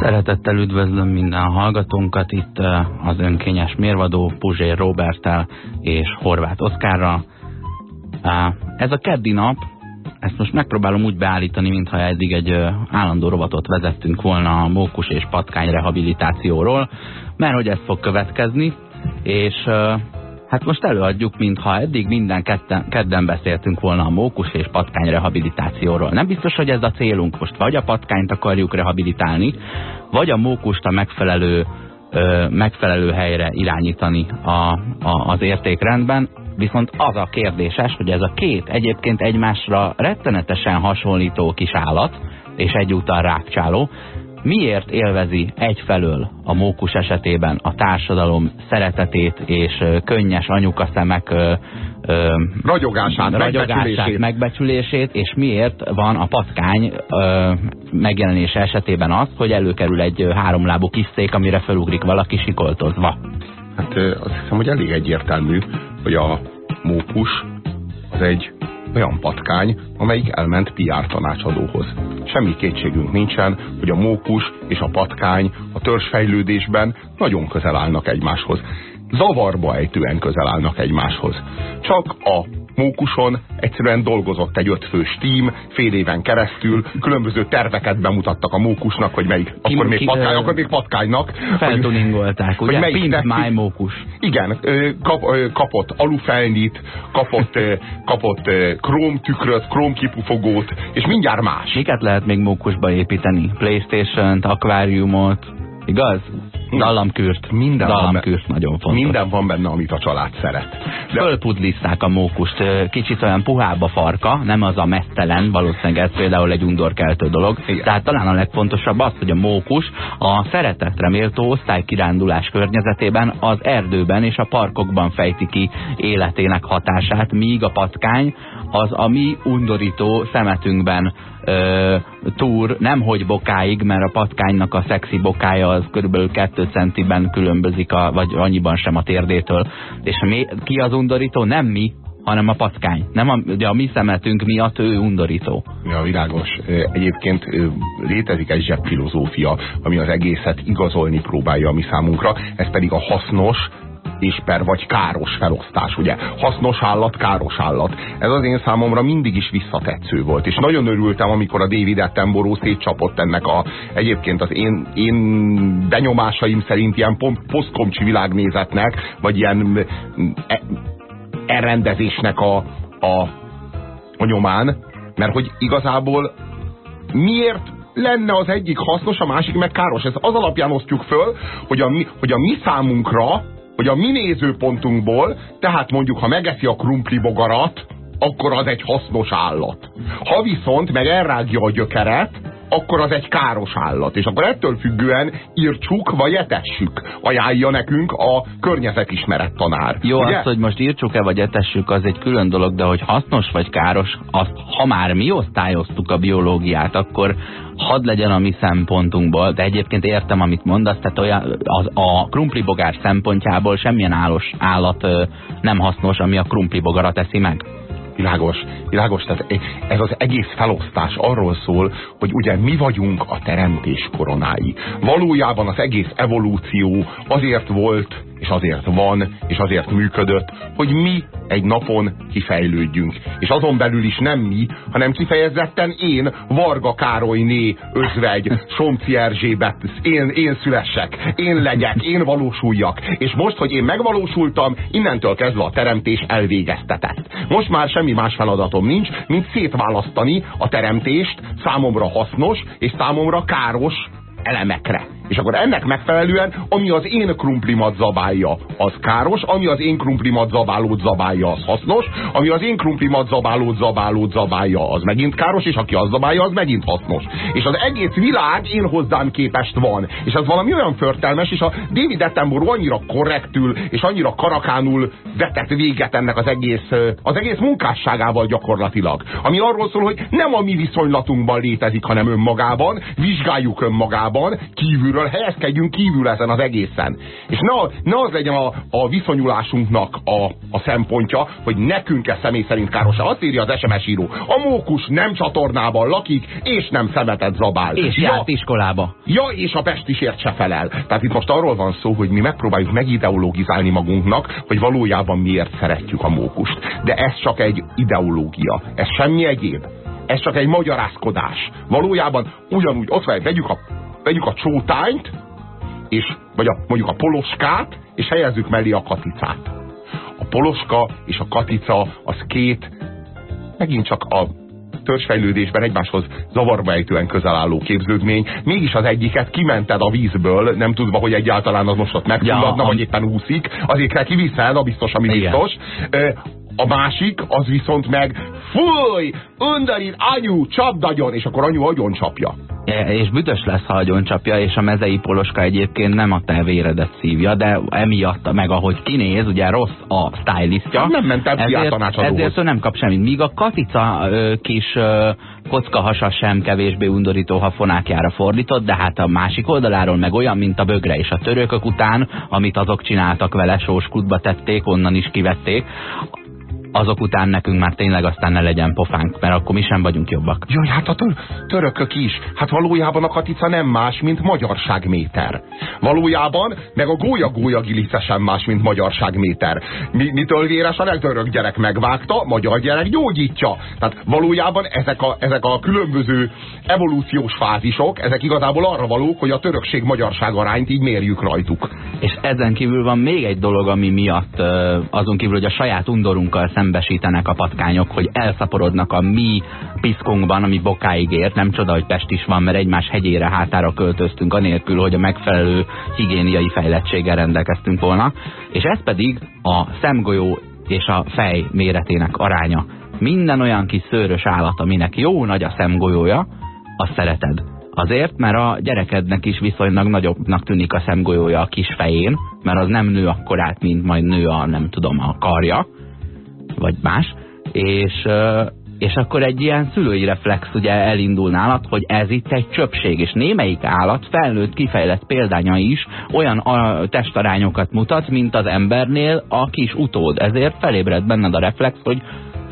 Szeretettel üdvözlöm minden hallgatónkat itt az önkényes mérvadó Puzsér Robertel és Horváth Oszkárral. Ez a keddi nap, ezt most megpróbálom úgy beállítani, mintha eddig egy állandó robotot vezettünk volna a mókus és patkány rehabilitációról, mert hogy ez fog következni, és Hát most előadjuk, mintha eddig minden kedden, kedden beszéltünk volna a mókus és patkány rehabilitációról. Nem biztos, hogy ez a célunk most. Vagy a patkányt akarjuk rehabilitálni, vagy a mókust a megfelelő, ö, megfelelő helyre irányítani a, a, az értékrendben. Viszont az a kérdéses, hogy ez a két egyébként egymásra rettenetesen hasonlító kis állat, és egyúttal rákcsáló, miért élvezi egyfelől a mókus esetében a társadalom szeretetét és könnyes anyuka szemek ragyogását, ragyogását megbecsülését. megbecsülését, és miért van a patkány ö, megjelenése esetében az, hogy előkerül egy háromlábú kiszték, amire felugrik valaki sikoltozva. Hát azt hiszem, hogy elég egyértelmű, hogy a mókus az egy olyan patkány, amelyik elment PR tanácsadóhoz. Semmi kétségünk nincsen, hogy a mókus és a patkány a törzsfejlődésben nagyon közel állnak egymáshoz. Zavarba ejtően közel állnak egymáshoz. Csak a mókuson egyszerűen dolgozott egy ötfős tím, fél éven keresztül, különböző terveket bemutattak a mókusnak, hogy melyik, ki, akkor, még ki, patkány, akkor még patkánynak. Feltuningolták, ugye? Hogy my mókus. Igen, kap, kapott alufelnyit, kapott, kapott króm krómkipufogót, és mindjárt más. Miket lehet még mókusba építeni? Playstation-t, akváriumot, igaz? Dallamkürt. Minden Dallamkürt nagyon fontos. Minden van benne, amit a család szeret. De... Fölpudliszták a mókust. Kicsit olyan puhább a farka, nem az a mesztelen, valószínűleg ez például egy undorkeltő dolog. Igen. Tehát talán a legfontosabb az, hogy a mókus a szeretetre méltó osztálykirándulás környezetében az erdőben és a parkokban fejti ki életének hatását, míg a patkány az a mi undorító szemetünkben ö, túr, nemhogy bokáig, mert a patkánynak a szexi bokája az körülbelül 2 centiben különbözik, a, vagy annyiban sem a térdétől. És mi, ki az undorító? Nem mi, hanem a patkány. Nem a, ugye a mi szemetünk miatt ő undorító. Ja, világos. Egyébként létezik egy zseppfilozófia, ami az egészet igazolni próbálja a mi számunkra, ez pedig a hasznos, és per vagy káros felosztás, ugye? Hasznos állat, káros állat. Ez az én számomra mindig is visszatetsző volt, és nagyon örültem, amikor a David Attenborough szétcsapott ennek a, egyébként az én, én benyomásaim szerint ilyen posztkomcsi világnézetnek, vagy ilyen e, elrendezésnek a, a, a nyomán, mert hogy igazából miért lenne az egyik hasznos, a másik meg káros. Ez az alapján osztjuk föl, hogy a mi, hogy a mi számunkra hogy a mi nézőpontunkból, tehát mondjuk, ha megeszi a krumpli bogarat, akkor az egy hasznos állat. Ha viszont meg elrágja a gyökeret, akkor az egy káros állat. És akkor ettől függően írtsuk vagy etessük. Ajánlja nekünk a környezetismeret tanár. Jó, Ugye? azt, hogy most írtsuk-e vagy etessük, az egy külön dolog, de hogy hasznos vagy káros, azt, ha már mi osztályoztuk a biológiát, akkor hadd legyen a mi szempontunkból, de egyébként értem, amit mondasz, tehát olyan, az, a krumplibogár szempontjából semmilyen állos állat ö, nem hasznos, ami a krumplibogarat teszi meg. Világos, világos, tehát ez az egész felosztás arról szól, hogy ugye mi vagyunk a teremtés koronái. Valójában az egész evolúció azért volt és azért van, és azért működött, hogy mi egy napon kifejlődjünk. És azon belül is nem mi, hanem kifejezetten én, Varga Károlyné, özvegy, Somci Erzsébet, én, én szülessek, én legyek, én valósuljak. És most, hogy én megvalósultam, innentől kezdve a teremtés elvégeztetett. Most már semmi más feladatom nincs, mint szétválasztani a teremtést számomra hasznos és számomra káros elemekre. És akkor ennek megfelelően, ami az én krumplimat zabálja, az káros, ami az én krumplimat zabálót zabálja, az hasznos, ami az én krumplimat zabálót zabálót zabálja, az megint káros, és aki az zabálja, az megint hasznos. És az egész világ én hozzám képest van. És ez valami olyan förtelmes, és a David Attenborough annyira korrektül, és annyira karakánul vetett véget ennek az egész, az egész munkásságával gyakorlatilag. Ami arról szól, hogy nem a mi viszonylatunkban létezik, hanem önmagában, vizsgáljuk önmagában, kívülről részéről helyezkedjünk kívül ezen az egészen. És ne, ne az legyen a, a viszonyulásunknak a, a szempontja, hogy nekünk ez személy szerint káros. Azt írja az SMS író. A mókus nem csatornában lakik, és nem szemetet zabál. És ja, járt iskolába. Ja, és a pestisért se felel. Tehát itt most arról van szó, hogy mi megpróbáljuk megideologizálni magunknak, hogy valójában miért szeretjük a mókust. De ez csak egy ideológia. Ez semmi egyéb. Ez csak egy magyarázkodás. Valójában ugyanúgy, ott vagy, vegyük a, vegyük a csótányt, és, vagy a, mondjuk a poloskát, és helyezzük mellé a katicát. A poloska és a katica az két, megint csak a törzsfejlődésben egymáshoz zavarba ejtően közel álló képződmény. Mégis az egyiket kimented a vízből, nem tudva, hogy egyáltalán az most ott megfulladna, ja, vagy éppen úszik, azért kell kiviszed, a biztos, ami Igen. biztos. A másik, az viszont meg fúj, undorít, anyu, csapd agyon, és akkor anyu agyon csapja. E, és büdös lesz, ha agyon csapja, és a mezei poloska egyébként nem a te véredet szívja, de emiatt meg ahogy kinéz, ugye rossz a stylistja. Nem ment el ezért, ezért ő nem kap semmit. Míg a katica ö, kis ö, kockahasa sem kevésbé undorító, ha fonákjára fordított, de hát a másik oldaláról meg olyan, mint a bögre és a törökök után, amit azok csináltak vele, sóskutba tették, onnan is kivették azok után nekünk már tényleg aztán ne legyen pofánk, mert akkor mi sem vagyunk jobbak. Jaj, hát a tör törökök is. Hát valójában a katica nem más, mint magyarságméter. Valójában meg a gólya-gólya gilice sem más, mint magyarságméter. Mi, mitől véres a török gyerek megvágta, magyar gyerek gyógyítja. Tehát valójában ezek a, ezek a különböző evolúciós fázisok, ezek igazából arra valók, hogy a törökség-magyarság arányt így mérjük rajtuk. És ezen kívül van még egy dolog, ami miatt azon kívül, hogy a saját undorunkkal szembesítenek a patkányok, hogy elszaporodnak a mi piszkunkban, ami bokáig ért. Nem csoda, hogy Pest is van, mert egymás hegyére hátára költöztünk, anélkül, hogy a megfelelő higiéniai fejlettséggel rendelkeztünk volna. És ez pedig a szemgolyó és a fej méretének aránya. Minden olyan kis szőrös állat, aminek jó nagy a szemgolyója, azt szereted. Azért, mert a gyerekednek is viszonylag nagyobbnak tűnik a szemgolyója a kis fején, mert az nem nő akkorát, mint majd nő a, nem tudom, a karja, vagy más, és, és akkor egy ilyen szülői reflex ugye elindul nálad, hogy ez itt egy csöpség, és némelyik állat felnőtt kifejlett példánya is olyan a testarányokat mutat, mint az embernél a kis utód. Ezért felébred benned a reflex, hogy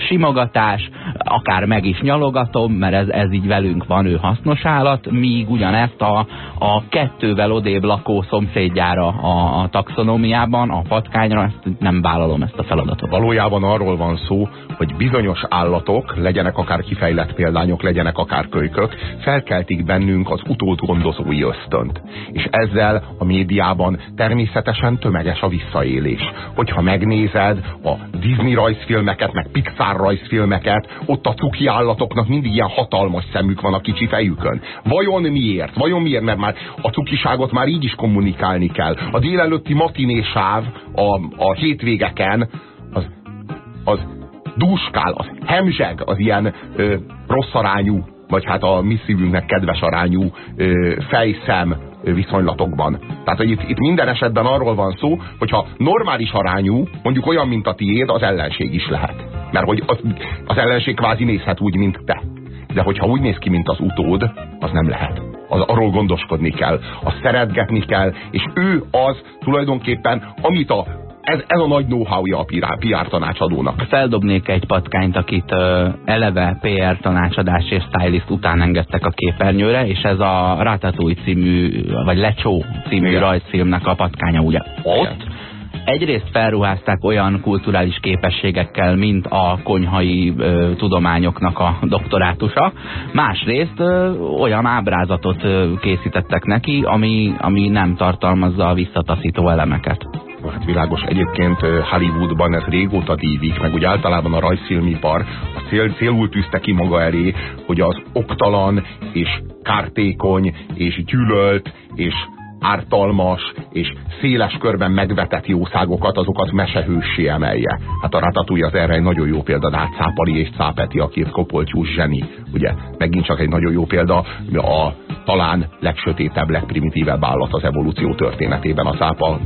simogatás, akár meg is nyalogatom, mert ez, ez így velünk van, ő hasznos állat, míg ugyanezt a, a kettővel odébb lakó szomszédjára a, a taxonómiában, a patkányra, ezt nem vállalom ezt a feladatot. Valójában arról van szó, hogy bizonyos állatok, legyenek akár kifejlett példányok, legyenek akár kölykök, felkeltik bennünk az utódgondozói ösztönt. És ezzel a médiában természetesen tömeges a visszaélés. Hogyha megnézed a Disney rajzfilmeket, meg Pixar rajzfilmeket, ott a cuki állatoknak mindig ilyen hatalmas szemük van a kicsi fejükön. Vajon miért? Vajon miért? Mert már a cukiságot már így is kommunikálni kell. A délelőtti matinésáv a, a hétvégeken az, az dúskál, az hemzseg, az ilyen ö, rossz arányú, vagy hát a mi szívünknek kedves arányú ö, fejszem viszonylatokban. Tehát, hogy itt, itt minden esetben arról van szó, hogyha normális arányú, mondjuk olyan, mint a tiéd, az ellenség is lehet. Mert hogy az, az ellenség kvázi nézhet úgy, mint te. De hogyha úgy néz ki, mint az utód, az nem lehet. Az, arról gondoskodni kell, azt szeretgetni kell, és ő az tulajdonképpen, amit a ez, ez a nagy know-how-ja a PR, PR tanácsadónak. Feldobnék egy patkányt, akit uh, eleve PR tanácsadás és stylist után engedtek a képernyőre, és ez a Ratatouille című, vagy Lecsó című Igen. rajzfilmnek a patkánya ugye ott. Igen egyrészt felruházták olyan kulturális képességekkel, mint a konyhai ö, tudományoknak a doktorátusa, másrészt ö, olyan ábrázatot ö, készítettek neki, ami, ami nem tartalmazza a visszataszító elemeket. Hát világos, egyébként Hollywoodban ez régóta dívik, meg úgy általában a rajzfilmipar a cél, célul tűzte ki maga elé, hogy az oktalan és kártékony és gyűlölt és ártalmas és széles körben megvetett jószágokat, azokat mesehőssé emelje. Hát a Ratatouille az erre egy nagyon jó példa, de hát Cápali és Cápeti a két kopoltyús zseni. Ugye, megint csak egy nagyon jó példa, a talán legsötétebb, legprimitívebb állat az evolúció történetében. A cápa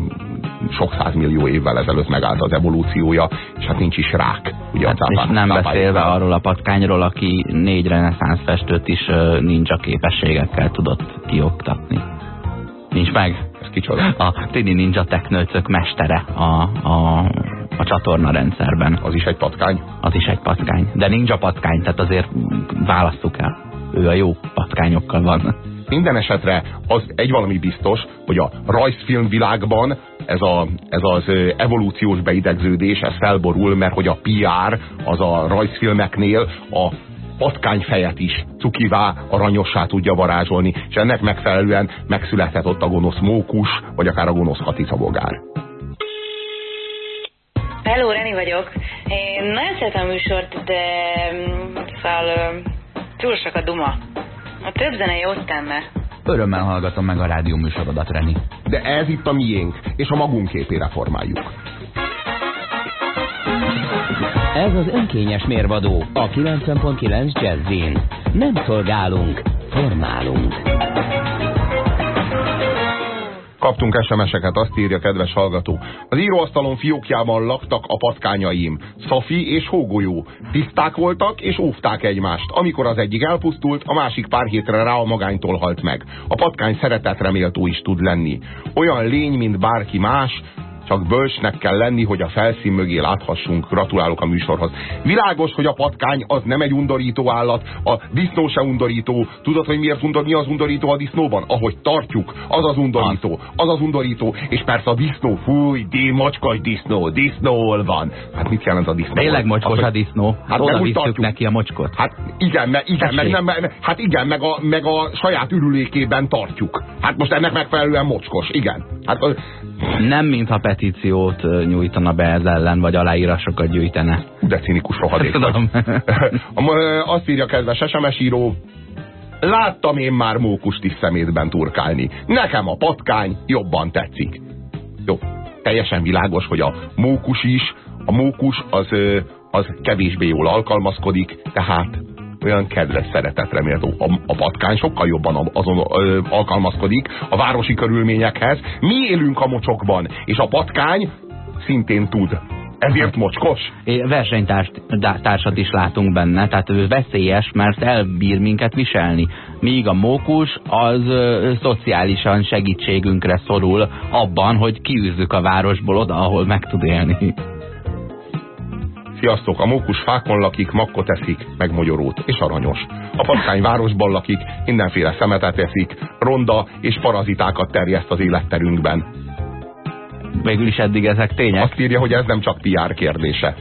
sok százmillió évvel ezelőtt megállt az evolúciója, és hát nincs is rák. Ugye hát a cápá, és nem beszélve arról a patkányról, aki négy reneszánsz festőt is nincs a képességekkel tudott kioktatni meg. Ez kicsoda? A Tini Ninja Teknőcök mestere a, a, a csatorna rendszerben. Az is egy patkány? Az is egy patkány. De ninja patkány, tehát azért választuk el. Ő a jó patkányokkal van. Minden esetre az egy valami biztos, hogy a rajzfilm világban ez, a, ez az evolúciós beidegződés, ez felborul, mert hogy a PR az a rajzfilmeknél a patkányfejet is cukivá, aranyossá tudja varázsolni, és ennek megfelelően megszületett ott a gonosz mókus, vagy akár a gonosz katicabogár. Hello, Reni vagyok. Én nagyon szeretem a műsort, de mm, szóval túl sok a duma. A több zene jót tenne. Örömmel hallgatom meg a rádió műsorodat, Reni. De ez itt a miénk, és a magunk képére formáljuk. Ez az önkényes mérvadó a 90.9 Jazzin. Nem szolgálunk, formálunk. Kaptunk SMS-eket, azt írja kedves hallgató. Az íróasztalon fiókjában laktak a patkányaim. Szafi és Hógolyó. Tiszták voltak és óvták egymást. Amikor az egyik elpusztult, a másik pár hétre rá a magánytól halt meg. A patkány szeretetreméltó is tud lenni. Olyan lény, mint bárki más, csak bölcsnek kell lenni, hogy a felszín mögé láthassunk. Gratulálok a műsorhoz. Világos, hogy a patkány az nem egy undorító állat, a disznó se undorító. Tudod, hogy miért undor, mi az undorító a disznóban? Ahogy tartjuk, az az undorító. Az az undorító. És persze a disznó, fúj, di, mocskos disznó, disznó van. Hát mit jelent a disznó? Tényleg mocskos a disznó. Hát oda visszük neki a mocskot. Hát igen, me, igen, meg, nem, hát igen, meg a, meg a saját ürülékében tartjuk. Hát most ennek megfelelően mocskos, igen. Hát, nem mintha petíciót nyújtana be ez ellen, vagy aláírásokat gyűjtene. De cinikus rohadék Tudom. Azt írja kedves SMS író, láttam én már mókust is szemétben turkálni. Nekem a patkány jobban tetszik. Jó, teljesen világos, hogy a mókus is, a mókus az, az kevésbé jól alkalmazkodik, tehát olyan kedves szeretetre méltó. A, a patkány sokkal jobban azon ö, alkalmazkodik a városi körülményekhez. Mi élünk a mocsokban, és a patkány szintén tud. Ezért mocskos? Versenytársat is látunk benne, tehát ő veszélyes, mert elbír minket viselni. Míg a mókus az ö, szociálisan segítségünkre szorul abban, hogy kiűzzük a városból oda, ahol meg tud élni. Sziasztok, a mókus fákon lakik, makkot eszik, meg mogyorót, és aranyos. A patkány városban lakik, mindenféle szemetet eszik, ronda és parazitákat terjeszt az életterünkben. Végül is eddig ezek tények. Azt írja, hogy ez nem csak PR kérdése.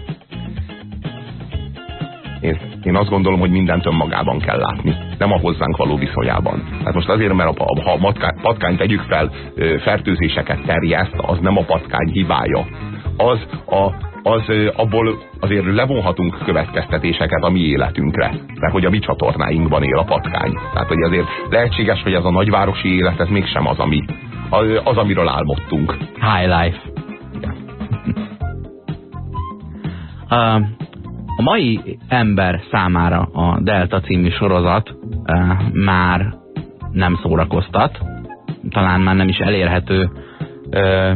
Én, én azt gondolom, hogy mindent önmagában kell látni, nem a hozzánk való viszonyában. Hát most azért, mert a, ha a patkány tegyük fel, fertőzéseket terjeszt, az nem a patkány hibája. Az a az abból azért levonhatunk következtetéseket a mi életünkre, mert hogy a mi csatornáinkban él a patkány. Tehát, hogy azért lehetséges, hogy ez a nagyvárosi élet, ez mégsem az, ami, az, amiről álmodtunk. High life. A mai ember számára a Delta című sorozat már nem szórakoztat, talán már nem is elérhető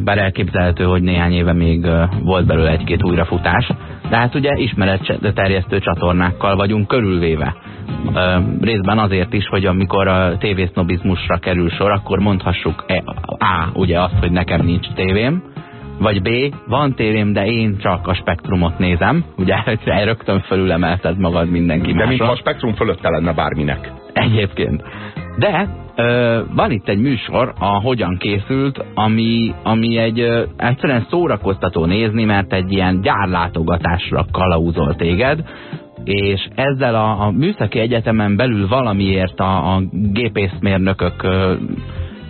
bár elképzelhető, hogy néhány éve még volt belőle egy-két újrafutás, de hát ugye ismeretterjesztő csatornákkal vagyunk körülvéve. Részben azért is, hogy amikor a tévésznobizmusra kerül sor, akkor mondhassuk e, A. ugye azt, hogy nekem nincs tévém, vagy B. Van tévém, de én csak a spektrumot nézem. Ugye rögtön fölülemelted magad mindenki De mintha a spektrum fölötte lenne bárminek. Egyébként. De van itt egy műsor, a Hogyan készült, ami, ami egy ö, egyszerűen szórakoztató nézni, mert egy ilyen gyárlátogatásra kalauzol téged, és ezzel a, a műszaki egyetemen belül valamiért a, a gépészmérnökök ö,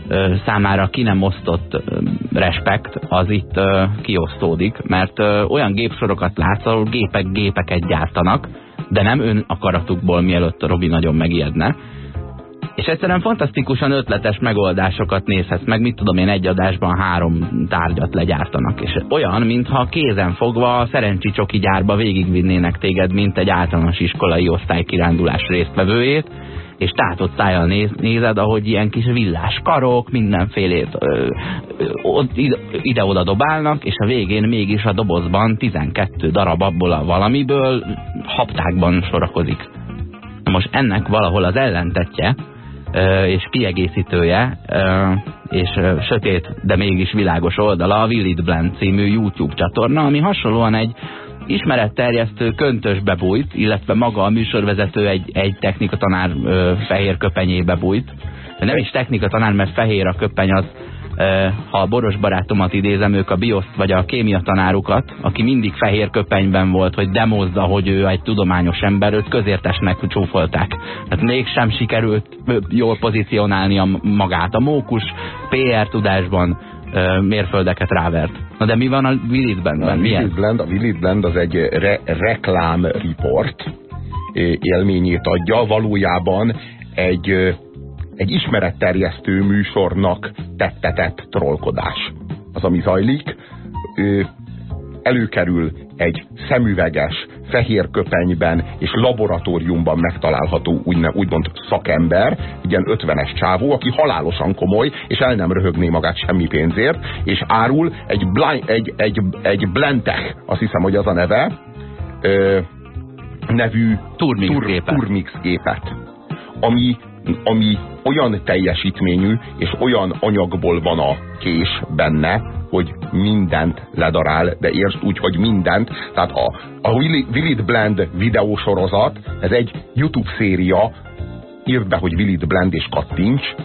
ö, számára ki nem osztott ö, respekt, az itt ö, kiosztódik, mert ö, olyan gépsorokat látsz, ahol gépek gépeket gyártanak, de nem ön akaratukból, mielőtt Robi nagyon megijedne, és egyszerűen fantasztikusan ötletes megoldásokat nézhetsz meg, mit tudom én, egy adásban három tárgyat legyártanak. És olyan, mintha kézen fogva a szerencsi csoki gyárba végigvinnének téged, mint egy általános iskolai osztálykirándulás résztvevőjét, és tátott szájjal néz, nézed, ahogy ilyen kis villás karok, mindenfélét ide-oda dobálnak, és a végén mégis a dobozban 12 darab abból a valamiből haptákban sorakozik. Most ennek valahol az ellentetje, és kiegészítője és sötét, de mégis világos oldala a Willit Blend című YouTube csatorna, ami hasonlóan egy ismeretterjesztő köntösbe bújt, illetve maga a műsorvezető egy, egy technikatanár fehér köpenyébe bújt. Nem is technikatanár, mert fehér a köpeny az ha a boros barátomat idézem, ők a bioszt vagy a kémia tanárukat, aki mindig fehér köpenyben volt, hogy demozza, hogy ő egy tudományos ember, őt közértesnek csúfolták. Tehát mégsem sikerült jól a magát. A mókus PR tudásban mérföldeket rávert. Na de mi van a Willit A Willit Blend, a Willit Blend az egy re reklám report élményét adja, valójában egy egy ismeretterjesztő műsornak tettetett trollkodás. Az, ami zajlik, előkerül egy szemüveges, fehér köpenyben és laboratóriumban megtalálható úgymond szakember, ilyen ötvenes csávó, aki halálosan komoly, és el nem röhögné magát semmi pénzért, és árul egy, blind, egy, egy, egy Blentech, azt hiszem, hogy az a neve, ö, nevű Turmix, tur, gépet. Turmix gépet, ami ami olyan teljesítményű és olyan anyagból van a kés benne, hogy mindent ledarál, de értsd úgy, hogy mindent. Tehát a, a Willit Blend videósorozat, ez egy YouTube széria, írd be, hogy Willit Blend és kattints,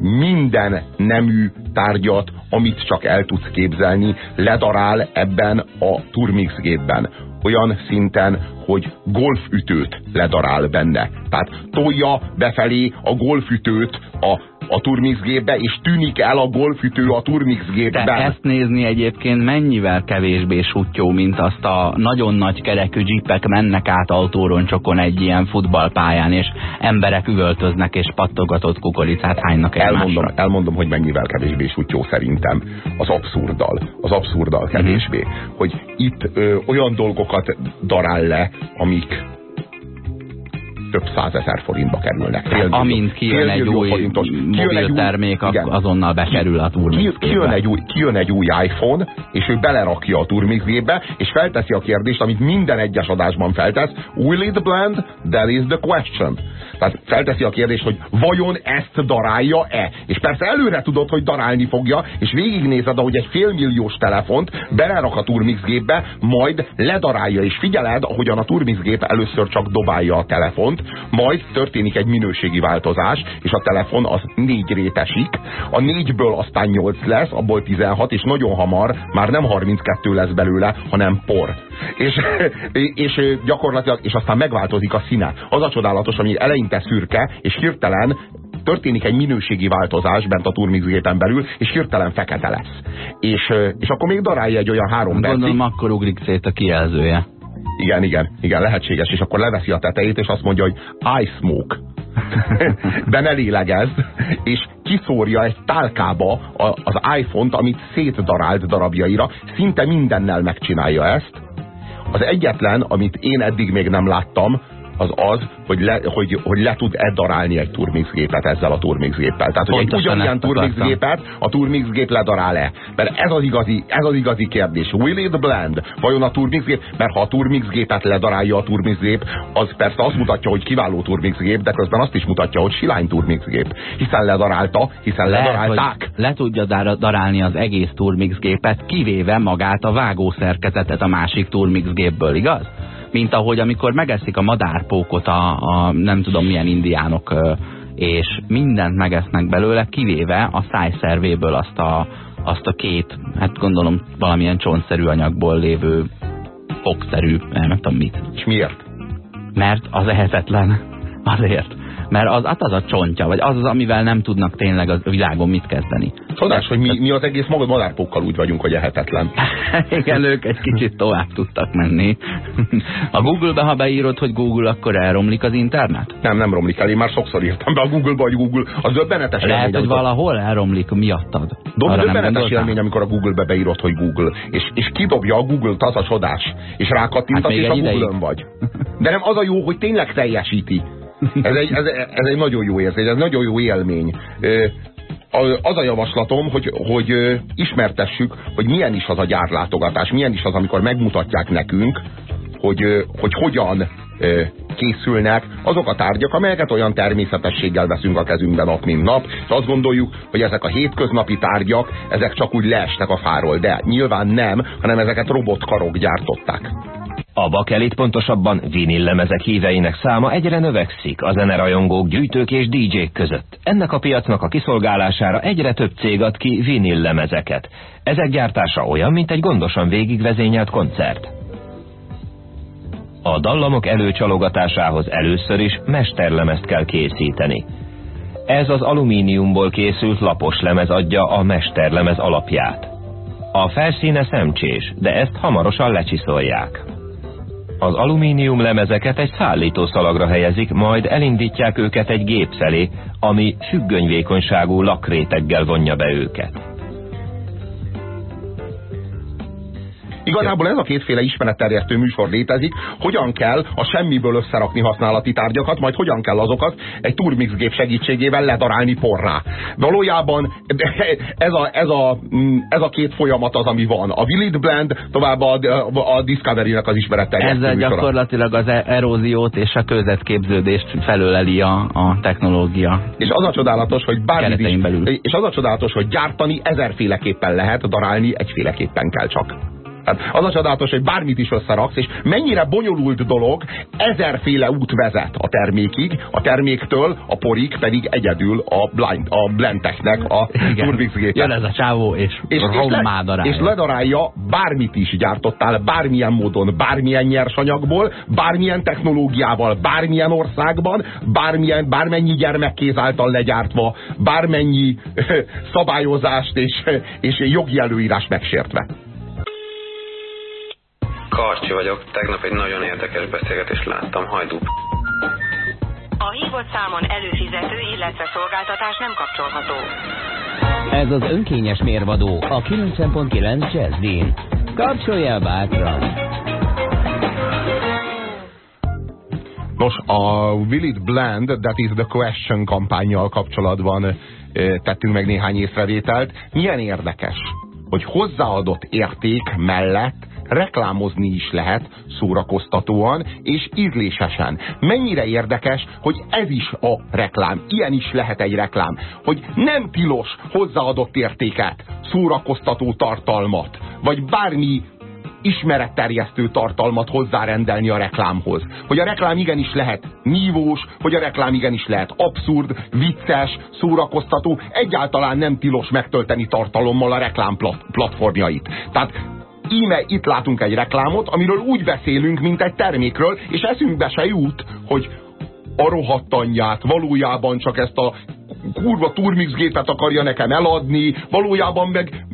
minden nemű tárgyat, amit csak el tudsz képzelni, ledarál ebben a Turmix gépben. Olyan szinten, hogy golfütőt ledarál benne. Tehát tolja befelé a golfütőt a a Turmix gépbe, és tűnik el a golfütő a Turmix gépben. De ezt nézni egyébként mennyivel kevésbé sutyó, mint azt a nagyon nagy kerekű jeepek mennek át autóroncsokon egy ilyen futballpályán, és emberek üvöltöznek, és pattogatott kukoricát hánynak egymásra. Elmondom, elmondom, hogy mennyivel kevésbé sutyó szerintem. Az abszurdal. Az abszurdal kevésbé. Mm -hmm. Hogy itt ö, olyan dolgokat darál le, amik több százezer forintba kerülnek. Fél Amint kijön egy új forintos. mobiltermék, azonnal bekerül a Turmix kijön egy, új, kijön egy új iPhone, és ő belerakja a Turmix gépbe, és felteszi a kérdést, amit minden egyes adásban feltesz. Will it blend? That is the question. Tehát felteszi a kérdést, hogy vajon ezt darálja-e? És persze előre tudod, hogy darálni fogja, és végignézed, ahogy egy félmilliós telefont belerak a Turmix gépbe, majd ledarálja, és figyeled, ahogyan a Turmix gép először csak dobálja a telefont, majd történik egy minőségi változás, és a telefon az négy rétesik, a négyből aztán nyolc lesz, abból 16, és nagyon hamar már nem 32 lesz belőle, hanem por. És, és gyakorlatilag, és aztán megváltozik a színe. Az a csodálatos, ami eleinte szürke, és hirtelen történik egy minőségi változás bent a Turmix gépen belül, és hirtelen fekete lesz. És, és akkor még darálja egy olyan három percig. Gondolom akkor ugrik szét a kijelzője. Igen, igen, igen, lehetséges, és akkor leveszi a tetejét, és azt mondja, hogy I smoke. De ne lélegez, és kiszórja egy tálkába az iPhone-t, amit szétdarált darabjaira, szinte mindennel megcsinálja ezt. Az egyetlen, amit én eddig még nem láttam, az az, hogy le, hogy, hogy le tud-e darálni egy Turmix gépet ezzel a Turmix géppel. Tehát, hogy egy ugyanilyen Turmix gépet a Turmix gép ledarál-e. Mert ez az, igazi, ez az igazi kérdés. Will it blend? Vajon a Turmix gép? Mert ha a Turmix gépet ledarálja a Turmix gép, az persze azt mutatja, hogy kiváló Turmix gép, de közben azt is mutatja, hogy silány Turmix gép. Hiszen ledarálta, hiszen Lehet, ledarálták. Le tudja darálni az egész Turmix gépet, kivéve magát a vágószerkezetet a másik Turmix gépből, igaz? Mint ahogy amikor megeszik a madárpókot a, a nem tudom milyen indiánok, és mindent megesznek belőle, kivéve a szájszervéből azt a, azt a két, hát gondolom valamilyen csontszerű anyagból lévő fogszerű, nem tudom mit. És miért? Mert az ehetetlen. Azért mert az, az a csontja, vagy az az, amivel nem tudnak tényleg a világon mit kezdeni. Csodás, hogy mi, mi az egész maga madárpókkal úgy vagyunk, hogy ehetetlen. Igen, ők egy kicsit tovább tudtak menni. A Google-be, ha beírod, hogy Google, akkor elromlik az internet? Nem, nem romlik el. Én már sokszor írtam be a Google-ba, hogy Google. Az döbbenetes Lehet, élmény, hogy valahol elromlik miattad. Dob, döbbenetes élmény, amikor a Google-be beírod, hogy Google. És, és kidobja a Google-t, az a csodás. És rákattintasz, hát és a Google-ön vagy. De nem az a jó, hogy tényleg teljesíti. Ez egy, ez, ez egy nagyon jó érzés, ez nagyon jó élmény. Az a javaslatom, hogy, hogy ismertessük, hogy milyen is az a gyárlátogatás, milyen is az, amikor megmutatják nekünk, hogy, hogy hogyan készülnek azok a tárgyak, amelyeket olyan természetességgel veszünk a kezünkbe nap, mint nap, és azt gondoljuk, hogy ezek a hétköznapi tárgyak, ezek csak úgy leestek a fáról, de nyilván nem, hanem ezeket robotkarok gyártották. A bakelit pontosabban vinillemezek híveinek száma egyre növekszik a zenerajongók, gyűjtők és DJ-k között. Ennek a piacnak a kiszolgálására egyre több cég ad ki vinillemezeket. Ezek gyártása olyan, mint egy gondosan végigvezényelt koncert. A dallamok előcsalogatásához először is mesterlemezt kell készíteni. Ez az alumíniumból készült lapos lemez adja a mesterlemez alapját. A felszíne szemcsés, de ezt hamarosan lecsiszolják. Az alumínium lemezeket egy szállítószalagra helyezik, majd elindítják őket egy gép felé, ami függönyvékonyságú lakréteggel vonja be őket. Igazából ez a kétféle ismeretterjesztő műsor létezik, hogyan kell a semmiből összerakni használati tárgyakat, majd hogyan kell azokat egy turmix gép segítségével ledarálni porrá. Valójában ez a, ez, a, ez a két folyamat az, ami van. A Willit Blend, tovább a, a Discovery-nek az ismeretterjesztő Ezzel gyakorlatilag az e- eróziót és a közetképződést felöleli a, a technológia. És az a csodálatos, hogy bármit is, belül. és az a csodálatos, hogy gyártani ezerféleképpen lehet, darálni egyféleképpen kell csak. Tehát az a csodálatos, hogy bármit is összeraksz, és mennyire bonyolult dolog, ezerféle út vezet a termékig, a terméktől a porig pedig egyedül a, blind, a blendteknek a Turbix gépe. Jön ez a csávó, és, és, és, le, és ledarálja, bármit is gyártottál, bármilyen módon, bármilyen nyersanyagból, bármilyen technológiával, bármilyen országban, bármilyen, bármennyi gyermekkéz által legyártva, bármennyi szabályozást és, és jogi előírás megsértve. Karcsi vagyok, tegnap egy nagyon érdekes beszélgetést láttam, hajdú. A hívott számon előfizető, illetve szolgáltatás nem kapcsolható. Ez az önkényes mérvadó a 90.9 Jazzin. Kapcsolja el bátran! Nos, a Will It Blend, That is the Question kampányjal kapcsolatban tettünk meg néhány észrevételt. Milyen érdekes, hogy hozzáadott érték mellett reklámozni is lehet szórakoztatóan és ízlésesen. Mennyire érdekes, hogy ez is a reklám. Ilyen is lehet egy reklám. Hogy nem tilos hozzáadott értéket, szórakoztató tartalmat, vagy bármi ismeretterjesztő tartalmat hozzárendelni a reklámhoz. Hogy a reklám igenis lehet nívós, hogy a reklám igenis lehet abszurd, vicces, szórakoztató, egyáltalán nem tilos megtölteni tartalommal a reklám platformjait. Tehát íme itt látunk egy reklámot, amiről úgy beszélünk, mint egy termékről, és eszünkbe se jut, hogy a rohadt anyját, valójában csak ezt a kurva turmix gépet akarja nekem eladni, valójában meg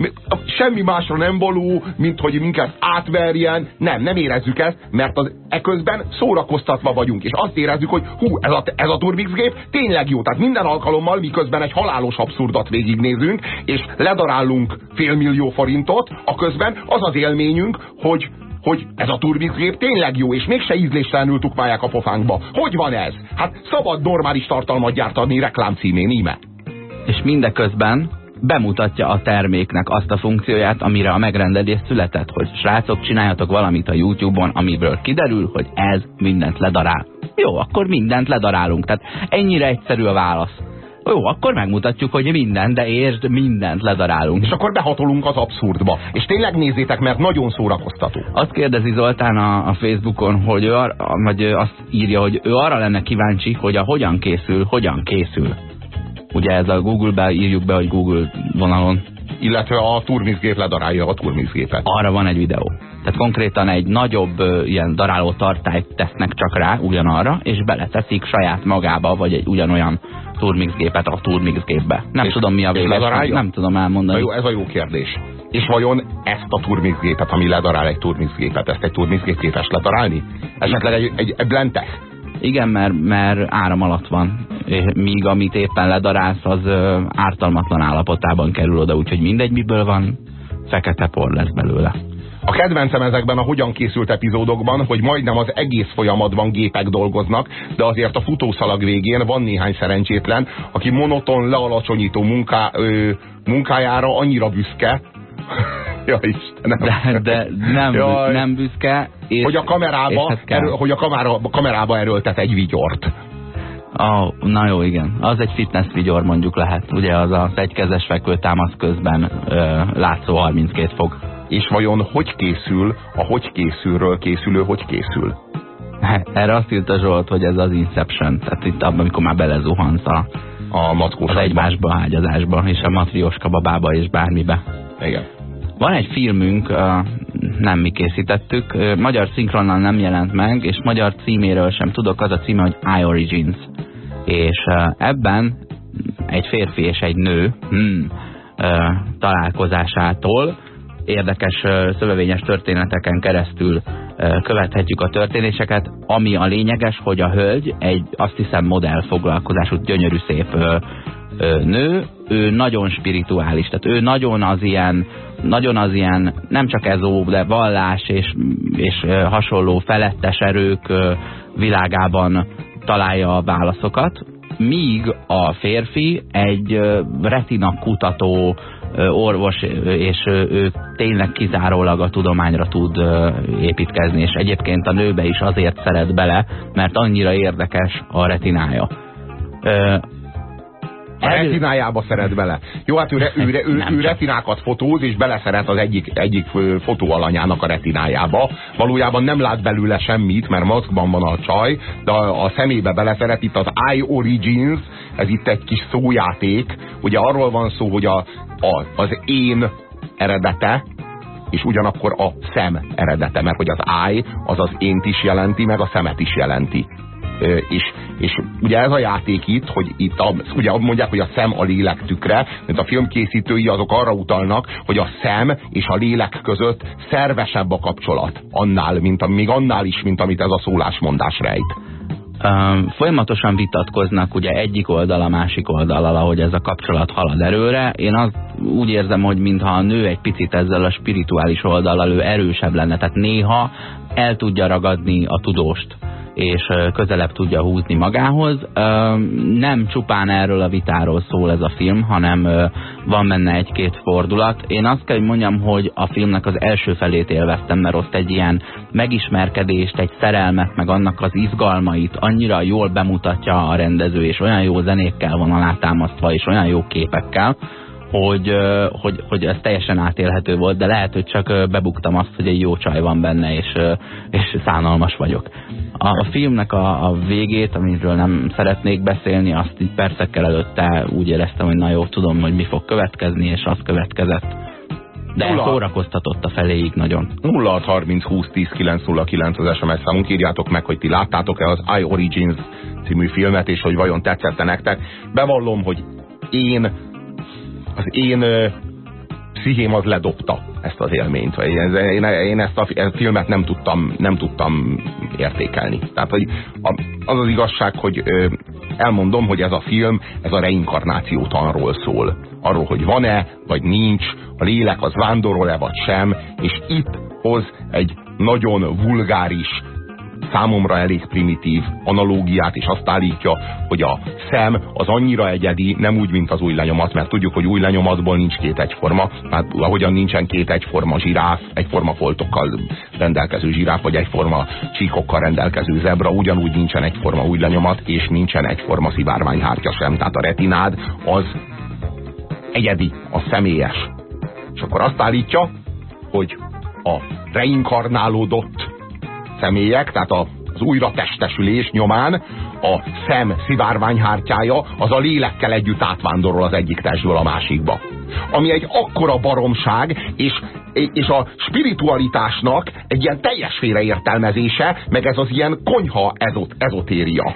semmi másra nem való, mint hogy minket átverjen. Nem, nem érezzük ezt, mert az eközben szórakoztatva vagyunk, és azt érezzük, hogy hú, ez a, ez a turmix gép tényleg jó. Tehát minden alkalommal, miközben egy halálos abszurdat végignézünk, és ledarálunk félmillió forintot, a közben az az élményünk, hogy hogy ez a turbizgép tényleg jó, és mégse ízléstelenül tukmálják a pofánkba. Hogy van ez? Hát szabad normális tartalmat gyártani reklám címén, íme. És mindeközben bemutatja a terméknek azt a funkcióját, amire a megrendelés született, hogy srácok, csináljatok valamit a YouTube-on, amiből kiderül, hogy ez mindent ledarál. Jó, akkor mindent ledarálunk. Tehát ennyire egyszerű a válasz. Jó, akkor megmutatjuk, hogy minden, de értsd, mindent ledarálunk. És akkor behatolunk az abszurdba. És tényleg nézzétek, mert nagyon szórakoztató. Azt kérdezi Zoltán a, a Facebookon, hogy ő ar, vagy azt írja, hogy ő arra lenne kíváncsi, hogy a hogyan készül, hogyan készül. Ugye ez a Google-be írjuk be, hogy Google vonalon. Illetve a turmizgép ledarálja a turmizgépet. Arra van egy videó. Tehát konkrétan egy nagyobb ilyen daráló tartályt tesznek csak rá, ugyanarra, és beleteszik saját magába, vagy egy ugyanolyan Turmix gépet a Turmix gépbe. Nem és, tudom mi a véges, nem tudom elmondani. Na jó, ez a jó kérdés. És vajon ezt a Turmix gépet, ami ledarál egy Turmix gépet, ezt egy Turmix gép képes ledarálni? Esetleg egy, egy, egy Blentech? Igen, mert, mert áram alatt van. Míg amit éppen ledarálsz, az ártalmatlan állapotában kerül oda, úgyhogy mindegy miből van, fekete por lesz belőle. A kedvencem ezekben a hogyan készült epizódokban, hogy majdnem az egész folyamatban gépek dolgoznak, de azért a futószalag végén van néhány szerencsétlen, aki monoton, lealacsonyító munká, ö, munkájára annyira büszke, Ja, Istenem. De, de nem, Jaj. nem büszke. És, hogy a kamerába, erő, hogy a kamerába, kamerába erőltet egy vigyort. Oh, na jó, igen. Az egy fitness vigyor mondjuk lehet. Ugye az az egykezes fekvő támasz közben ö, látszó 32 fok. És vajon hogy készül, a hogy készülről készülő hogy készül? Erre azt írta Zsolt, hogy ez az Inception. Tehát itt abban, amikor már belezuhansz a, A mackós az egymásba ágyazásba, és a matrioska babába és bármibe. Igen. Van egy filmünk, nem mi készítettük, magyar szinkronnal nem jelent meg, és magyar címéről sem tudok, az a címe, hogy I Origins. És ebben egy férfi és egy nő hmm, találkozásától érdekes szövevényes történeteken keresztül követhetjük a történéseket, ami a lényeges, hogy a hölgy egy azt hiszem modell foglalkozású gyönyörű szép nő, ő nagyon spirituális, tehát ő nagyon az ilyen, nagyon az ilyen, nem csak ezó, de vallás és, és hasonló felettes erők világában találja a válaszokat, míg a férfi egy retina kutató orvos, és ő tényleg kizárólag a tudományra tud építkezni, és egyébként a nőbe is azért szeret bele, mert annyira érdekes a retinája. A retinájába szeret bele. Jó, hát ő, ő, ő, ő csak. retinákat fotóz, és beleszeret az egyik, egyik fotóalanyának a retinájába. Valójában nem lát belőle semmit, mert maszkban van a csaj, de a, a szemébe beleszeret. Itt az I Origins, ez itt egy kis szójáték. Ugye arról van szó, hogy a, a, az én eredete, és ugyanakkor a szem eredete, mert hogy az I az az ént is jelenti, meg a szemet is jelenti. És, és ugye ez a játék itt, hogy itt a, ugye mondják, hogy a szem a lélek tükre, mert a filmkészítői azok arra utalnak, hogy a szem és a lélek között szervesebb a kapcsolat annál, mint a, még annál is, mint amit ez a szólásmondás rejt. Folyamatosan vitatkoznak ugye egyik oldal a másik oldalal, ahogy ez a kapcsolat halad erőre. Én azt úgy érzem, hogy mintha a nő egy picit ezzel a spirituális oldallal ő erősebb lenne. Tehát néha el tudja ragadni a tudóst és közelebb tudja húzni magához. Nem csupán erről a vitáról szól ez a film, hanem van benne egy-két fordulat. Én azt kell, hogy mondjam, hogy a filmnek az első felét élveztem, mert ott egy ilyen megismerkedést, egy szerelmet, meg annak az izgalmait annyira jól bemutatja a rendező, és olyan jó zenékkel van alátámasztva, és olyan jó képekkel, hogy, hogy, hogy ez teljesen átélhető volt, de lehet, hogy csak bebuktam azt, hogy egy jó csaj van benne, és, és szánalmas vagyok. A, a filmnek a, a végét, amiről nem szeretnék beszélni, azt így percekkel előtte úgy éreztem, hogy na jó, tudom, hogy mi fog következni, és az következett. De Nulla. szórakoztatott a feléig nagyon. 0630 20 10 909 az SMS számunk, írjátok meg, hogy ti láttátok-e az I Origins című filmet, és hogy vajon tetszette nektek. Bevallom, hogy én az én pszichém az ledobta ezt az élményt. Vagy Én, én ezt a filmet nem tudtam, nem tudtam értékelni. Tehát, hogy az az igazság, hogy elmondom, hogy ez a film, ez a reinkarnációtanról szól. Arról, hogy van-e, vagy nincs, a lélek az vándorol-e, vagy sem, és itt hoz egy nagyon vulgáris, számomra elég primitív analógiát, és azt állítja, hogy a szem az annyira egyedi, nem úgy, mint az új lenyomat, mert tudjuk, hogy új lenyomatból nincs két egyforma, hát ahogyan nincsen két egyforma zsiráf, egyforma foltokkal rendelkező zsiráf, vagy egyforma csíkokkal rendelkező zebra, ugyanúgy nincsen egyforma új lenyomat, és nincsen egyforma szivárványhártya sem. Tehát a retinád az egyedi, a személyes. És akkor azt állítja, hogy a reinkarnálódott személyek, tehát a, az újra testesülés nyomán a szem szivárványhártyája az a lélekkel együtt átvándorol az egyik testből a másikba. Ami egy akkora baromság, és, és a spiritualitásnak egy ilyen teljes félreértelmezése, meg ez az ilyen konyha ezot, ezotéria.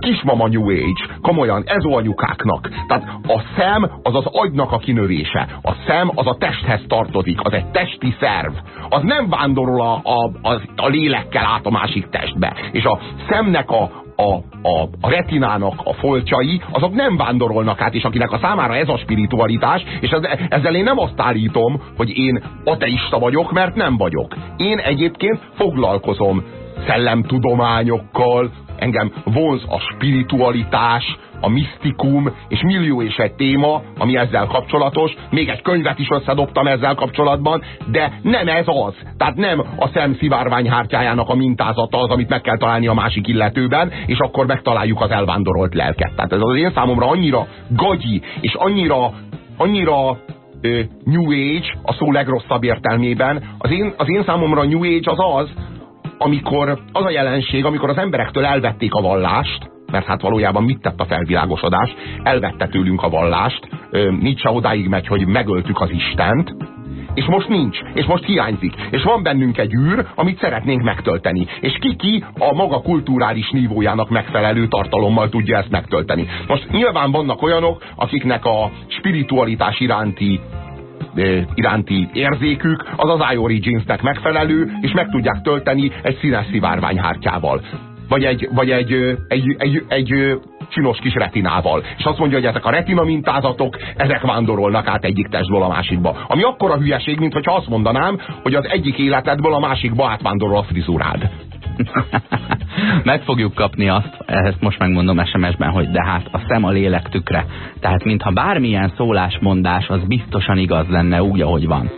Kismama New Age, komolyan, ezóanyukáknak. Tehát a szem az az agynak a kinövése. A szem az a testhez tartozik, az egy testi szerv. Az nem vándorol a, a, az, a lélekkel át a másik testbe. És a szemnek a, a, a, a retinának a folcsai, azok nem vándorolnak át, és akinek a számára ez a spiritualitás, és ez, ezzel én nem azt állítom, hogy én ateista vagyok, mert nem vagyok. Én egyébként foglalkozom szellemtudományokkal, engem vonz a spiritualitás, a misztikum, és millió és egy téma, ami ezzel kapcsolatos. Még egy könyvet is összedobtam ezzel kapcsolatban, de nem ez az. Tehát nem a szem szivárványhártyájának a mintázata az, amit meg kell találni a másik illetőben, és akkor megtaláljuk az elvándorolt lelket. Tehát ez az én számomra annyira gagyi, és annyira, annyira ö, New Age, a szó legrosszabb értelmében. Az én, az én számomra New Age az az, amikor az a jelenség, amikor az emberektől elvették a vallást, mert hát valójában mit tett a felvilágosodás? Elvette tőlünk a vallást, Nietzsche odáig megy, hogy megöltük az Istent, és most nincs, és most hiányzik, és van bennünk egy űr, amit szeretnénk megtölteni, és ki-ki a maga kulturális nívójának megfelelő tartalommal tudja ezt megtölteni. Most nyilván vannak olyanok, akiknek a spiritualitás iránti iránti érzékük az az iOrigins-nek megfelelő, és meg tudják tölteni egy színes szivárványhártyával. Vagy egy, vagy egy, egy, egy, egy, egy csinos kis retinával. És azt mondja, hogy ezek a retina mintázatok, ezek vándorolnak át egyik testből a másikba. Ami akkora hülyeség, mint hogyha azt mondanám, hogy az egyik életedből a másikba átvándorol a frizurád. Meg fogjuk kapni azt, ezt most megmondom SMS-ben, hogy de hát a szem a lélek tükre. Tehát mintha bármilyen szólásmondás az biztosan igaz lenne úgy, ahogy van.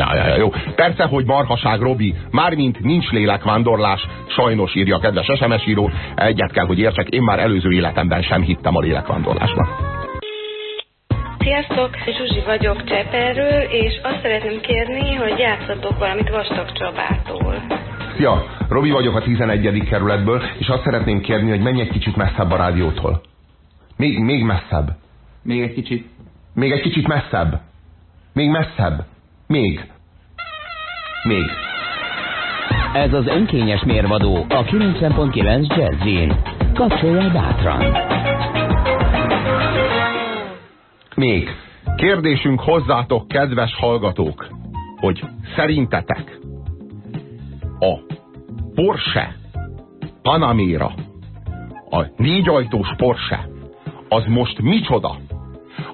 Ja, ja, ja, jó. Persze, hogy marhaság, Robi. Mármint nincs lélekvándorlás, sajnos írja a kedves SMS író. Egyet kell, hogy értsek, én már előző életemben sem hittem a lélekvándorlásban. Sziasztok, Zsuzsi vagyok Cseperről, és azt szeretném kérni, hogy játszatok valamit Vastag Csabától. Szia, Robi vagyok a 11. kerületből, és azt szeretném kérni, hogy menj egy kicsit messzebb a rádiótól. Még, még messzebb. Még egy kicsit. Még egy kicsit messzebb. Még messzebb. Még. Még. Ez az önkényes mérvadó a 90.9 Jazzin. Kapcsolja bátran. Még. Kérdésünk hozzátok, kedves hallgatók, hogy szerintetek a Porsche Panamera, a négyajtós Porsche, az most micsoda?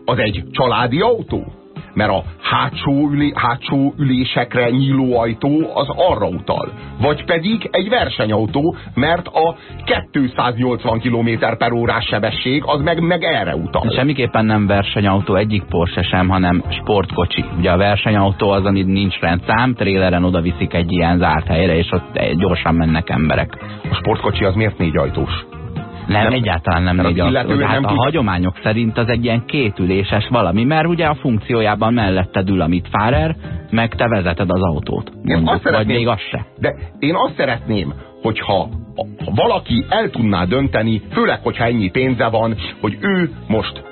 Az egy családi autó? Mert a hátsó, ülé, hátsó ülésekre nyíló ajtó az arra utal. Vagy pedig egy versenyautó, mert a 280 km per órás sebesség az meg, meg erre utal. Semmiképpen nem versenyautó egyik Porsche sem, hanem sportkocsi. Ugye a versenyautó az, amit nincs rendszám, tréleren oda viszik egy ilyen zárt helyre, és ott gyorsan mennek emberek. A sportkocsi az miért négy ajtós? Nem, nem egyáltalán nem négy autó. Hát a hagyományok szerint az egy ilyen kétüléses valami, mert ugye a funkciójában melletted ül a mitfárer, meg te vezeted az autót. Mondjuk, azt vagy még az se. De én azt szeretném, hogyha ha valaki el tudná dönteni, főleg, hogyha ennyi pénze van, hogy ő most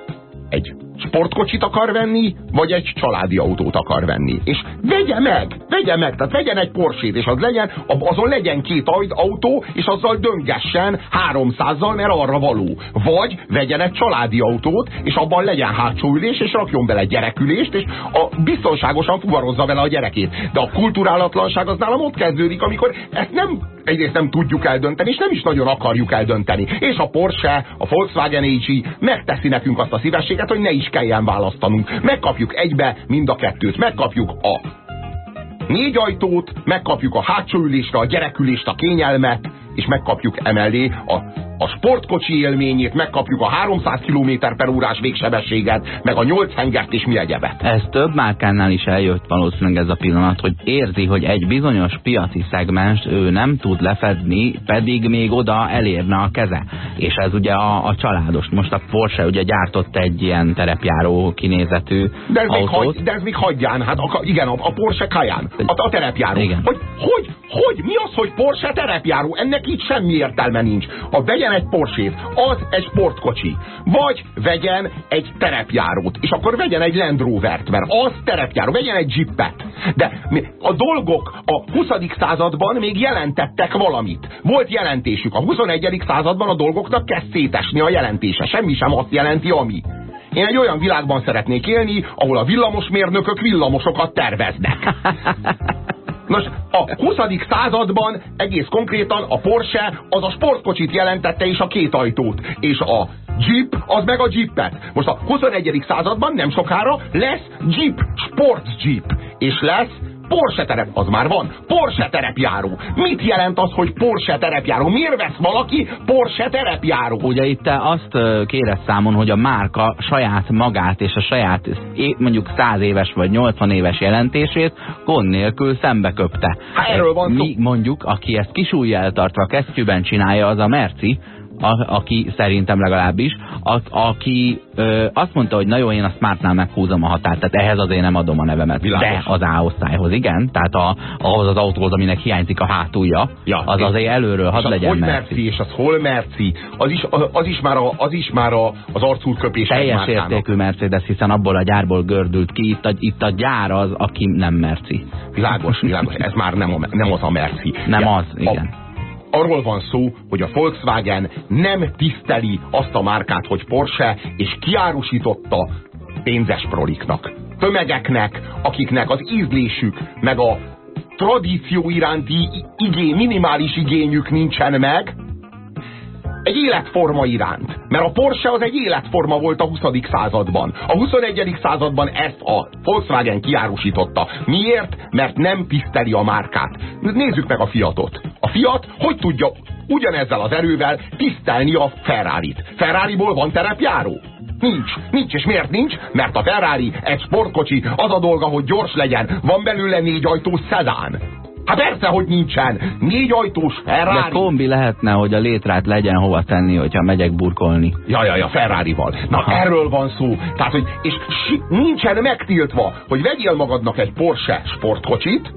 egy sportkocsit akar venni, vagy egy családi autót akar venni. És vegye meg, vegye meg, tehát vegyen egy Porsét, és az legyen, azon legyen két autó, és azzal döngessen 300-zal, mert arra való. Vagy vegyen egy családi autót, és abban legyen hátsó ülés, és rakjon bele gyerekülést, és a, biztonságosan fuvarozza vele a gyerekét. De a kulturálatlanság az nálam ott kezdődik, amikor ezt nem egyrészt nem tudjuk eldönteni, és nem is nagyon akarjuk eldönteni. És a Porsche, a Volkswagen AG megteszi nekünk azt a szívességet, hogy ne is kelljen választanunk. Megkapjuk egybe mind a kettőt. Megkapjuk a négy ajtót, megkapjuk a hátsó ülésre, a gyerekülést, a kényelmet, és megkapjuk emellé a a sportkocsi élményét, megkapjuk a 300 km per órás végsebességet, meg a 8 hengert és mi egyebet. Ez több márkánál is eljött valószínűleg ez a pillanat, hogy érzi, hogy egy bizonyos piaci szegmens ő nem tud lefedni, pedig még oda elérne a keze. És ez ugye a, a családos. Most a Porsche ugye gyártott egy ilyen terepjáró kinézetű de ez autót. Még hagy, de ez még hagyján, hát a, igen, a, a Porsche Cayenne, a, a terepjáró. Igen. Hogy, hogy, hogy, mi az, hogy Porsche terepjáró? Ennek így semmi értelme nincs. Ha vegyen egy Porsét, az egy sportkocsi. Vagy vegyen egy terepjárót, és akkor vegyen egy Land Rovert, mert az terepjáró, vegyen egy Jeepet. De a dolgok a 20. században még jelentettek valamit. Volt jelentésük. A 21. században a dolgoknak kezd szétesni a jelentése. Semmi sem azt jelenti, ami. Én egy olyan világban szeretnék élni, ahol a villamosmérnökök villamosokat terveznek. Nos, a 20. században egész konkrétan a Porsche az a sportkocsit jelentette és a két ajtót. És a Jeep az meg a Jeepet. Most a 21. században nem sokára lesz Jeep, Sport Jeep. És lesz Porsche terep, az már van. Porsche terepjáró. Mit jelent az, hogy Porsche terepjáró? Miért vesz valaki Porsche terepjáró? Ugye itt azt kéred számon, hogy a márka saját magát és a saját mondjuk 100 éves vagy 80 éves jelentését gond nélkül szembe köpte. Hát erről van szó. Mi mondjuk, aki ezt kisújjel tartva kesztyűben csinálja, az a Merci, a, aki szerintem legalábbis, a, aki ö, azt mondta, hogy na jó, én a Smartnál meghúzom a határt, tehát ehhez azért nem adom a nevemet. Világos. De az A osztályhoz, igen, tehát a, ahhoz az autóhoz, aminek hiányzik a hátulja, ja, az és, azért előről hadd legyen hogy merci. És az hol merci, az is, az, az is már, a, az, is már a, az arcúrköpés. Teljes értékű Mercedes, hiszen abból a gyárból gördült ki, itt a, itt a gyár az, aki nem merci. Világos, világos, ez már nem, a, nem az a merci. Nem ja, az, igen. A, arról van szó, hogy a Volkswagen nem tiszteli azt a márkát, hogy Porsche, és kiárusította pénzes proliknak. Tömegeknek, akiknek az ízlésük, meg a tradíció iránti igény, minimális igényük nincsen meg, egy életforma iránt. Mert a Porsche az egy életforma volt a 20. században. A 21. században ezt a Volkswagen kiárusította. Miért? Mert nem tiszteli a márkát. Nézzük meg a Fiatot. A Fiat hogy tudja ugyanezzel az erővel tisztelni a Ferrari-t? Ferrari-ból van terepjáró? Nincs. Nincs. És miért nincs? Mert a Ferrari egy sportkocsi, az a dolga, hogy gyors legyen. Van belőle négy ajtós szedán. Hát persze, hogy nincsen. Négy ajtós Ferrari. De kombi lehetne, hogy a létrát legyen hova tenni, hogyha megyek burkolni. Ja, ja, ja, Ferrari-val. Na, Aha. erről van szó. Tehát, hogy, és nincsen megtiltva, hogy vegyél magadnak egy Porsche sportkocsit,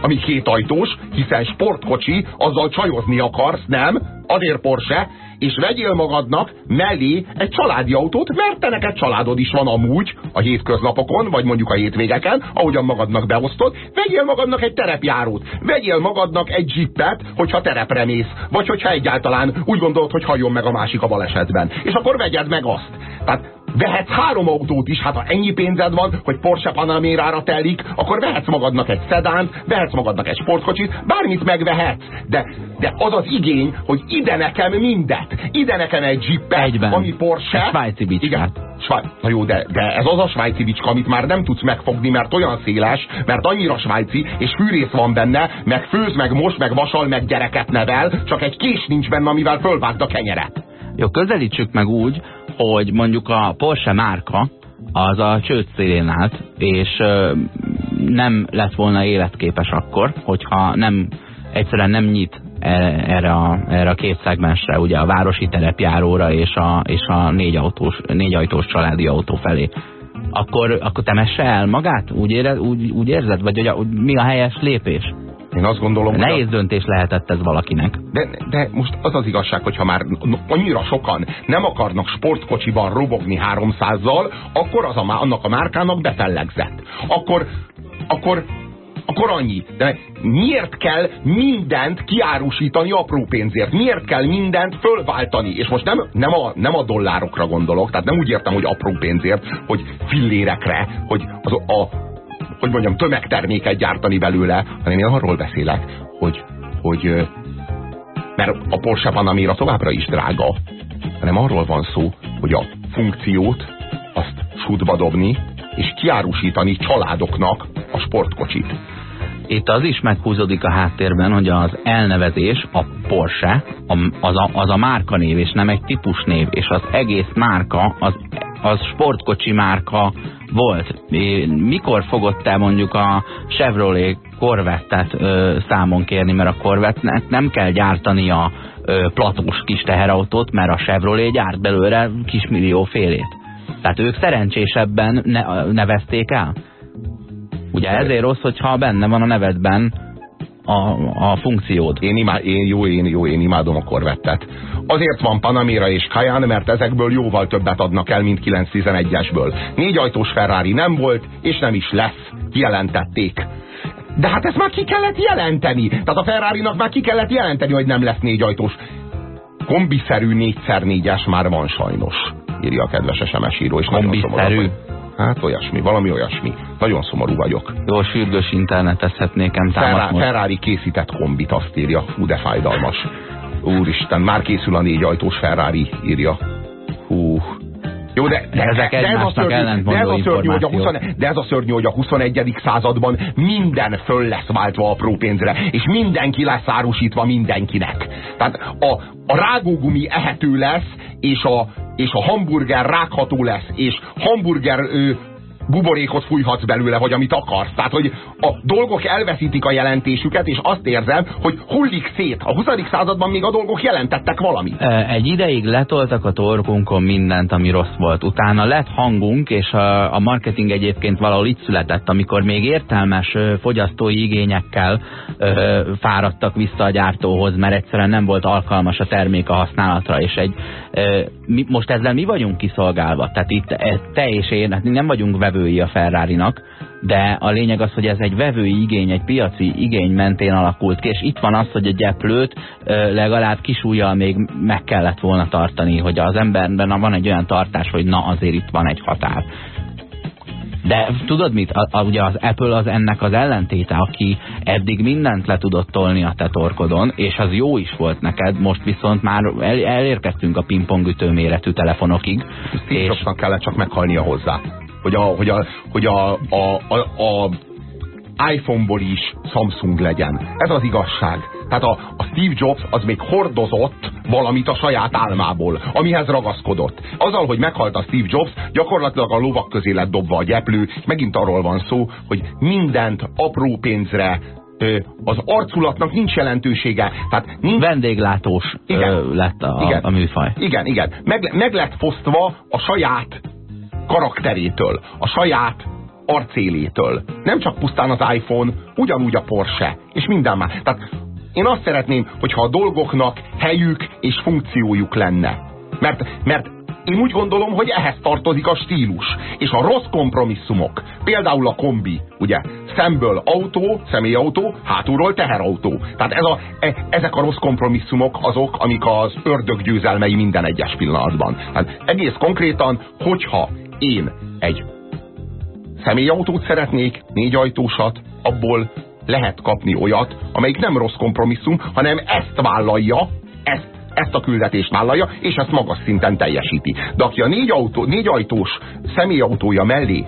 ami két ajtós, hiszen sportkocsi, azzal csajozni akarsz, nem? Azért Porsche, és vegyél magadnak mellé egy családi autót, mert te neked családod is van amúgy a hétköznapokon, vagy mondjuk a hétvégeken, ahogyan magadnak beosztod, vegyél magadnak egy terepjárót, vegyél magadnak egy jippet, hogyha terepre mész, vagy hogyha egyáltalán úgy gondolod, hogy halljon meg a másik a balesetben. És akkor vegyed meg azt. Tehát Vehetsz három autót is, hát ha ennyi pénzed van, hogy Porsche Panamérára telik, akkor vehetsz magadnak egy szedánt, vehetsz magadnak egy sportkocsit, bármit megvehetsz. De, de az az igény, hogy ide nekem mindet, ide nekem egy jeepet, Egyben. ami Porsche. Egy svájci bicskát. Igen, Svájc. Na jó, de, de ez az a svájci bicska, amit már nem tudsz megfogni, mert olyan széles, mert annyira svájci, és fűrész van benne, meg főz, meg most, meg vasal, meg gyereket nevel, csak egy kés nincs benne, amivel fölvágd a kenyeret. Jó, közelítsük meg úgy, hogy mondjuk a Porsche márka az a csőd szélén állt, és nem lett volna életképes akkor, hogyha nem egyszerűen nem nyit e, erre a, erre a két szegmensre, ugye a városi terepjáróra és a, és a négy, autós, négy ajtós családi autó felé. Akkor, akkor temesse el magát? Úgy, ére, úgy, úgy érzed? Vagy ugye, mi a helyes lépés? Én azt gondolom, Nehéz hogy a... döntés lehetett ez valakinek. De, de most az az igazság, hogyha már annyira sokan nem akarnak sportkocsiban robogni 300-zal, akkor az a, annak a márkának befellegzett. Akkor, akkor akkor annyi. De miért kell mindent kiárusítani apró pénzért? Miért kell mindent fölváltani? És most nem, nem, a, nem a dollárokra gondolok, tehát nem úgy értem, hogy apró pénzért, hogy fillérekre, hogy az, a, hogy mondjam, tömegterméket gyártani belőle, hanem én arról beszélek, hogy, hogy mert a Porsche Panamera továbbra is drága, hanem arról van szó, hogy a funkciót azt sútba dobni, és kiárusítani családoknak a sportkocsit. Itt az is meghúzódik a háttérben, hogy az elnevezés, a Porsche, az a, az a márkanév, és nem egy típusnév, és az egész márka, az, az sportkocsi márka volt. Mikor fogott te mondjuk a Chevrolet Corvette-et számon kérni, mert a Corvette-nek nem kell gyártani a ö, platós kis teherautót, mert a Chevrolet gyárt belőle kismillió félét. Tehát ők szerencsésebben ne, nevezték el. Ugye ezért rossz, hogyha benne van a nevedben a, a funkciód. Én, imá, én, jó, én, jó, én imádom a korvettet. Azért van Panamera és Cayenne, mert ezekből jóval többet adnak el, mint 911-esből. Négy ajtós Ferrari nem volt, és nem is lesz. Kijelentették. De hát ezt már ki kellett jelenteni. Tehát a Ferrari-nak már ki kellett jelenteni, hogy nem lesz négy ajtós. Kombiszerű 4x4-es már van sajnos, írja a kedves SMS író. És Kombiszerű? Hát olyasmi, valami olyasmi. Nagyon szomorú vagyok. Jó, sürgős internetezhetnékem támadni. Ferrari készített kombit, azt írja. Hú, de fájdalmas. Úristen, már készül a négy ajtós Ferrari, írja. Hú, Jó, de, de, Ezek de, ez a szörnyű, de, ez a szörnyű, hogy a 20, információk. de ez a szörnyű, hogy a 21. században minden föl lesz váltva apró pénzre, és mindenki lesz árusítva mindenkinek. Tehát a, a rágógumi ehető lesz, és a, és a hamburger rágható lesz, és hamburger ö, buborékot fújhatsz belőle, vagy amit akarsz. Tehát, hogy a dolgok elveszítik a jelentésüket, és azt érzem, hogy hullik szét. A 20. században még a dolgok jelentettek valamit. Egy ideig letoltak a torkunkon mindent, ami rossz volt. Utána lett hangunk, és a, marketing egyébként valahol itt született, amikor még értelmes fogyasztói igényekkel ö, fáradtak vissza a gyártóhoz, mert egyszerűen nem volt alkalmas a termék a használatra, és egy, mi, most ezzel mi vagyunk kiszolgálva. Tehát itt e, te és én, hát nem vagyunk vevői a Ferrari-nak, de a lényeg az, hogy ez egy vevői igény, egy piaci igény mentén alakult ki, és itt van az, hogy a gyeplőt ö, legalább kisújjal még meg kellett volna tartani, hogy az emberben van egy olyan tartás, hogy na azért itt van egy határ. De tudod mit? A, a, ugye az Apple az ennek az ellentéte, aki eddig mindent le tudott tolni a te torkodon, és az jó is volt neked, most viszont már el, elérkeztünk a pingpongütő méretű telefonokig. Steve Jobsnak kellett csak meghalnia hozzá. Hogy a, hogy a, hogy a, a, a, a iPhone-ból is Samsung legyen. Ez az igazság. Tehát a, a Steve Jobs az még hordozott valamit a saját álmából, amihez ragaszkodott. Azzal, hogy meghalt a Steve Jobs, gyakorlatilag a lovak közé lett dobva a gyeplő, megint arról van szó, hogy mindent apró pénzre, az arculatnak nincs jelentősége. Tehát nincs... Vendéglátós Igen. ö, lett a, Igen. a műfaj. Igen, igen. Meg, meg lett fosztva a saját karakterétől, a saját arcélétől. Nem csak pusztán az iPhone, ugyanúgy a Porsche, és minden más. Tehát én azt szeretném, hogyha a dolgoknak helyük és funkciójuk lenne. Mert, mert én úgy gondolom, hogy ehhez tartozik a stílus. És a rossz kompromisszumok, például a kombi, ugye, szemből autó, személyautó, hátulról teherautó. Tehát ez a, e, ezek a rossz kompromisszumok azok, amik az ördög győzelmei minden egyes pillanatban. Hát egész konkrétan, hogyha én egy személyautót szeretnék, négy ajtósat, abból lehet kapni olyat, amelyik nem rossz kompromisszum, hanem ezt vállalja, ezt, ezt a küldetést vállalja, és ezt magas szinten teljesíti. De aki a négy, autó, négy ajtós személyautója mellé,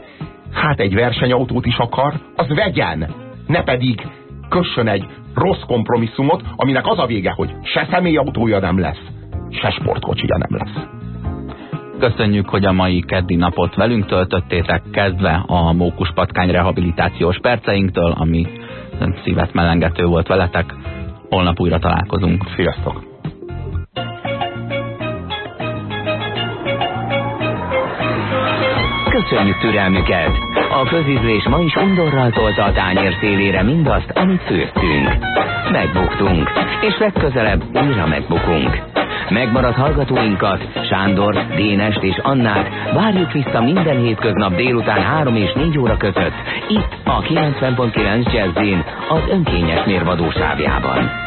hát egy versenyautót is akar, az vegyen, ne pedig kössön egy rossz kompromisszumot, aminek az a vége, hogy se személyautója nem lesz, se sportkocsija nem lesz. Köszönjük, hogy a mai keddi napot velünk töltöttétek, kezdve a mókuspatkány rehabilitációs perceinktől, ami szívet mellengető volt veletek. Holnap újra találkozunk. Sziasztok! Köszönjük türelmüket! A közízlés ma is undorral tolta a tányér szélére mindazt, amit főztünk. Megbuktunk, és legközelebb újra megbukunk. Megmaradt hallgatóinkat, Sándor, Dénest és Annát várjuk vissza minden hétköznap délután 3 és 4 óra között, itt a 90.9 Jazzin, az önkényes mérvadó sávjában.